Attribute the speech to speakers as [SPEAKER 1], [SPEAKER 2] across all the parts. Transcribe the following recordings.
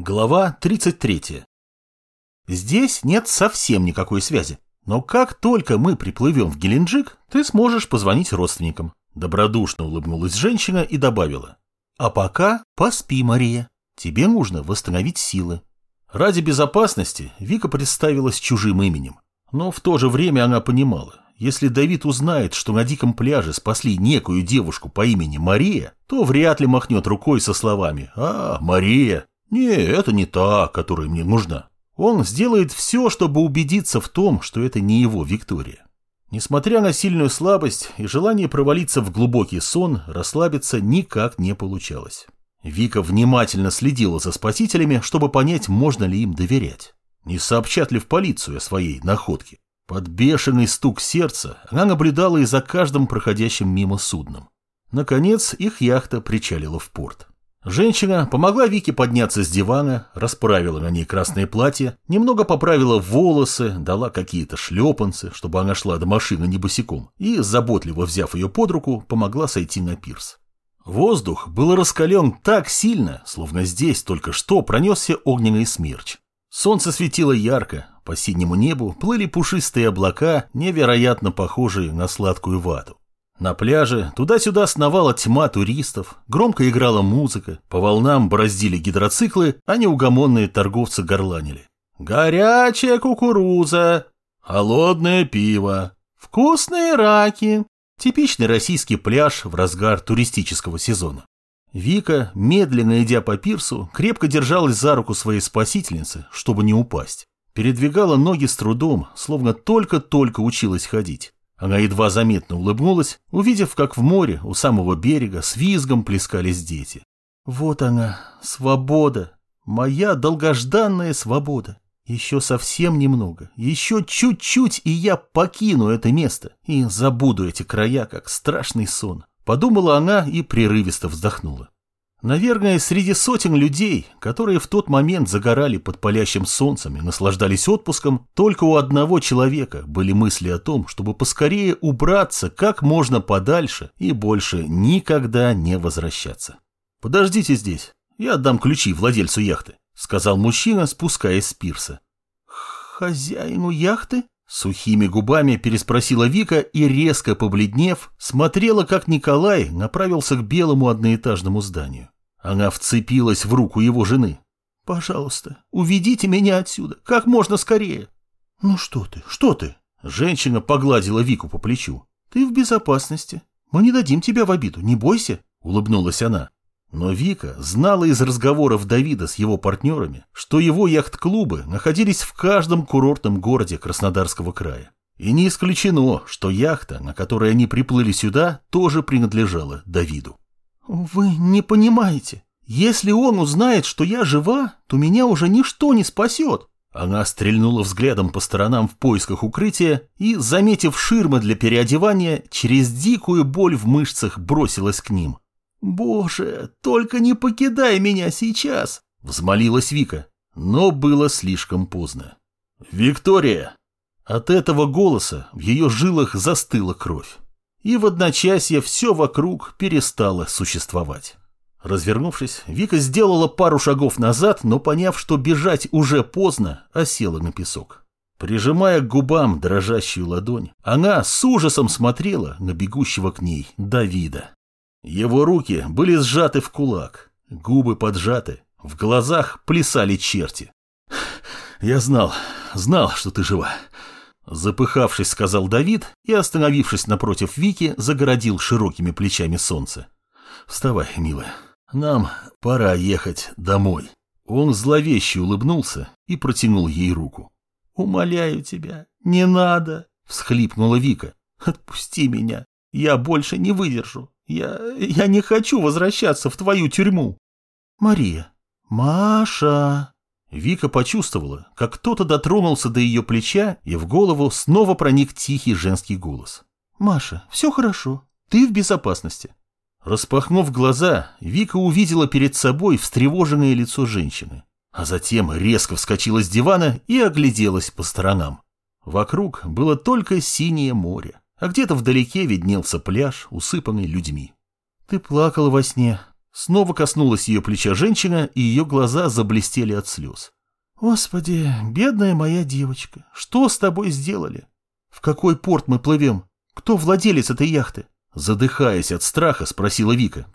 [SPEAKER 1] Глава 33. Здесь нет совсем никакой связи. Но как только мы приплывем в Геленджик, ты сможешь позвонить родственникам. Добродушно улыбнулась женщина и добавила. А пока поспи, Мария. Тебе нужно восстановить силы. Ради безопасности Вика представилась чужим именем. Но в то же время она понимала, если Давид узнает, что на диком пляже спасли некую девушку по имени Мария, то вряд ли махнет рукой со словами «А, Мария, не, это не та, которая мне нужна. Он сделает все, чтобы убедиться в том, что это не его Виктория. Несмотря на сильную слабость и желание провалиться в глубокий сон, расслабиться никак не получалось. Вика внимательно следила за спасителями, чтобы понять, можно ли им доверять. Не сообщат ли в полицию о своей находке. Под бешеный стук сердца она наблюдала и за каждым проходящим мимо судном. Наконец их яхта причалила в порт. Женщина помогла Вике подняться с дивана, расправила на ней красное платье, немного поправила волосы, дала какие-то шлепанцы, чтобы она шла до машины не босиком, и, заботливо взяв ее под руку, помогла сойти на пирс. Воздух был раскален так сильно, словно здесь только что пронесся огненный смерч. Солнце светило ярко, по синему небу плыли пушистые облака, невероятно похожие на сладкую вату. На пляже туда-сюда сновала тьма туристов, громко играла музыка, по волнам бороздили гидроциклы, а неугомонные торговцы горланили. «Горячая кукуруза! Холодное пиво! Вкусные раки!» Типичный российский пляж в разгар туристического сезона. Вика, медленно идя по пирсу, крепко держалась за руку своей спасительницы, чтобы не упасть. Передвигала ноги с трудом, словно только-только училась ходить. Она едва заметно улыбнулась, увидев, как в море у самого берега с визгом плескались дети. Вот она, свобода, моя долгожданная свобода. Еще совсем немного, еще чуть-чуть, и я покину это место и забуду эти края, как страшный сон. Подумала она и прерывисто вздохнула. Наверное, среди сотен людей, которые в тот момент загорали под палящим солнцем и наслаждались отпуском, только у одного человека были мысли о том, чтобы поскорее убраться как можно подальше и больше никогда не возвращаться. «Подождите здесь, я отдам ключи владельцу яхты», — сказал мужчина, спускаясь с пирса. «Хозяину яхты?» Сухими губами переспросила Вика и, резко побледнев, смотрела, как Николай направился к белому одноэтажному зданию. Она вцепилась в руку его жены. «Пожалуйста, уведите меня отсюда, как можно скорее». «Ну что ты, что ты?» Женщина погладила Вику по плечу. «Ты в безопасности. Мы не дадим тебя в обиду, не бойся», — улыбнулась она. Но Вика знала из разговоров Давида с его партнерами, что его яхт-клубы находились в каждом курортном городе Краснодарского края. И не исключено, что яхта, на которой они приплыли сюда, тоже принадлежала Давиду. «Вы не понимаете. Если он узнает, что я жива, то меня уже ничто не спасет». Она стрельнула взглядом по сторонам в поисках укрытия и, заметив ширмы для переодевания, через дикую боль в мышцах бросилась к ним. «Боже, только не покидай меня сейчас!» — взмолилась Вика, но было слишком поздно. «Виктория!» От этого голоса в ее жилах застыла кровь. И в одночасье все вокруг перестало существовать. Развернувшись, Вика сделала пару шагов назад, но поняв, что бежать уже поздно, осела на песок. Прижимая к губам дрожащую ладонь, она с ужасом смотрела на бегущего к ней Давида. Его руки были сжаты в кулак, губы поджаты, в глазах плясали черти. «Я знал, знал, что ты жива», — запыхавшись, сказал Давид и, остановившись напротив Вики, загородил широкими плечами солнце. «Вставай, милая, нам пора ехать домой». Он зловеще улыбнулся и протянул ей руку. «Умоляю тебя, не надо!» — всхлипнула Вика. «Отпусти меня, я больше не выдержу. Я... я не хочу возвращаться в твою тюрьму. Мария. Маша. Вика почувствовала, как кто-то дотронулся до ее плеча, и в голову снова проник тихий женский голос. «Маша, все хорошо. Ты в безопасности». Распахнув глаза, Вика увидела перед собой встревоженное лицо женщины, а затем резко вскочила с дивана и огляделась по сторонам. Вокруг было только синее море а где-то вдалеке виднелся пляж, усыпанный людьми. «Ты плакала во сне», Снова коснулась ее плеча женщина, и ее глаза заблестели от слез. «Господи, бедная моя девочка, что с тобой сделали? В какой порт мы плывем? Кто владелец этой яхты?» Задыхаясь от страха, спросила Вика.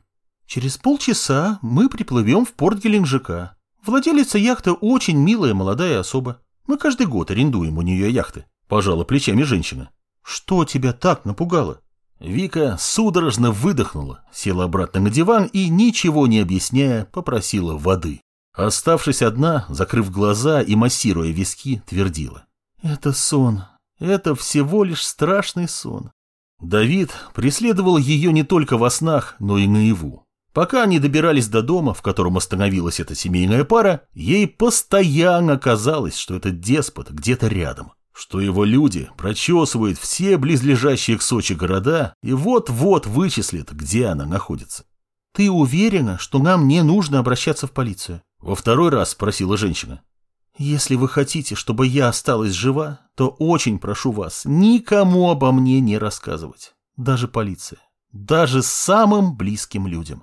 [SPEAKER 1] «Через полчаса мы приплывем в порт Геленджика. Владелица яхты очень милая молодая особа. Мы каждый год арендуем у нее яхты», – пожала плечами женщина. «Что тебя так напугало?» Вика судорожно выдохнула, села обратно на диван и, ничего не объясняя, попросила воды. Оставшись одна, закрыв глаза и массируя виски, твердила. «Это сон. Это всего лишь страшный сон». Давид преследовал ее не только во снах, но и наяву. Пока они добирались до дома, в котором остановилась эта семейная пара, ей постоянно казалось, что этот деспот где-то рядом, что его люди прочесывают все близлежащие к Сочи города и вот-вот вычислят, где она находится. «Ты уверена, что нам не нужно обращаться в полицию?» Во второй раз спросила женщина. «Если вы хотите, чтобы я осталась жива, то очень прошу вас никому обо мне не рассказывать. Даже полиция. Даже самым близким людям».